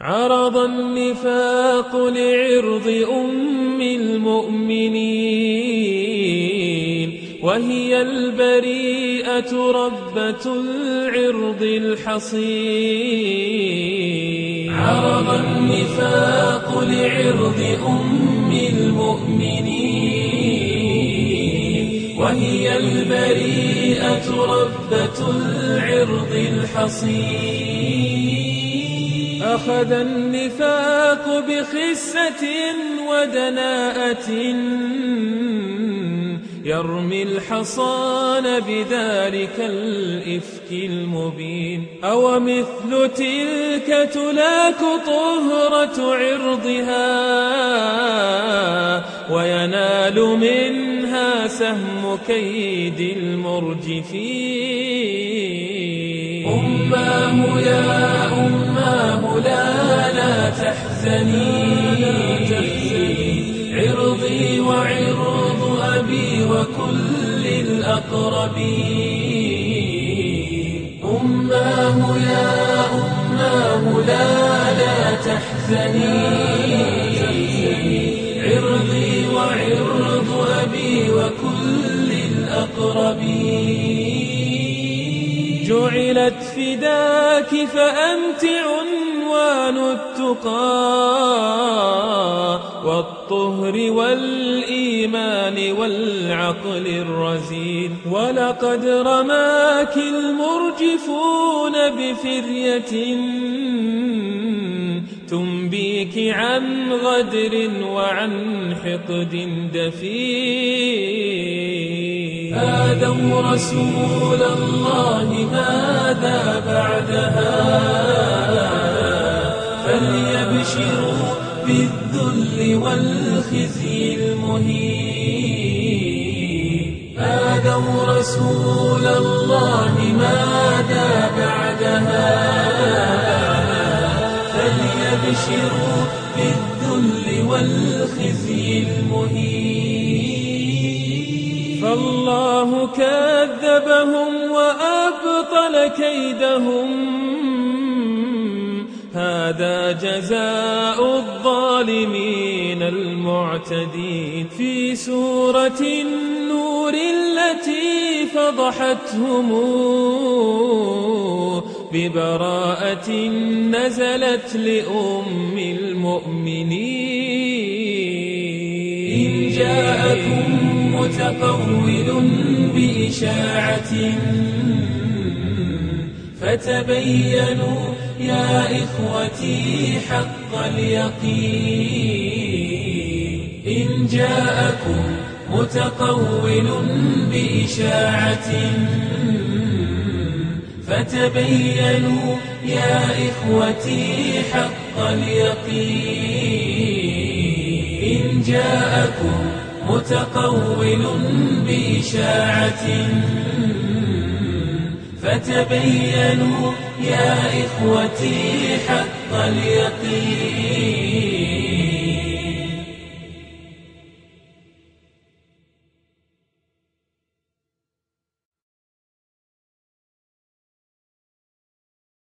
عرض النفاق لعرض أم المؤمنين وهي البريئة ربة العرض الحصين. عرض النفاق لعرض أم المؤمنين وهي البريئة ربة العرض الحصين. أخذ النفاق بخسة ودناءة يرمي الحصان بذلك الإفك المبين. أو مثل تلك تلاك طهرة عرضها وينال منها سهم كيد المرجفين. أماه يا أماه لا لا تحزني. عرضي وعرض أبي وكل الأقربين أماه يا أماه لا لا تحزني. عرضي وعرض أبي وكل الأقربين جعلت فداك فأنت عنوان التقى والطهر والإيمان والعقل الرزين ولقد رماك المرجفون بفرية تنبيك عن غدر وعن حقد دفين آذوا رسول الله ماذا بعدها. فليبشروا بالذل والخزي المهين. آذوا رسول الله ماذا بعدها. فليبشروا بالذل والخزي المهين. فالله كذبهم وأبطل كيدهم. هذا جزاء الظالمين المعتدين. في سورة النور التي فضحتهم ببراءة نزلت لأم المؤمنين. إن جاءكم متقول بإشاعة. فتبينوا يا إخوتي حق اليقين. إن جاءكم متقول بإشاعة. فتبينوا يا إخوتي حق اليقين. إن جاءكم متقول بإشاعة فتبينوا يا إخوتي حق اليقين.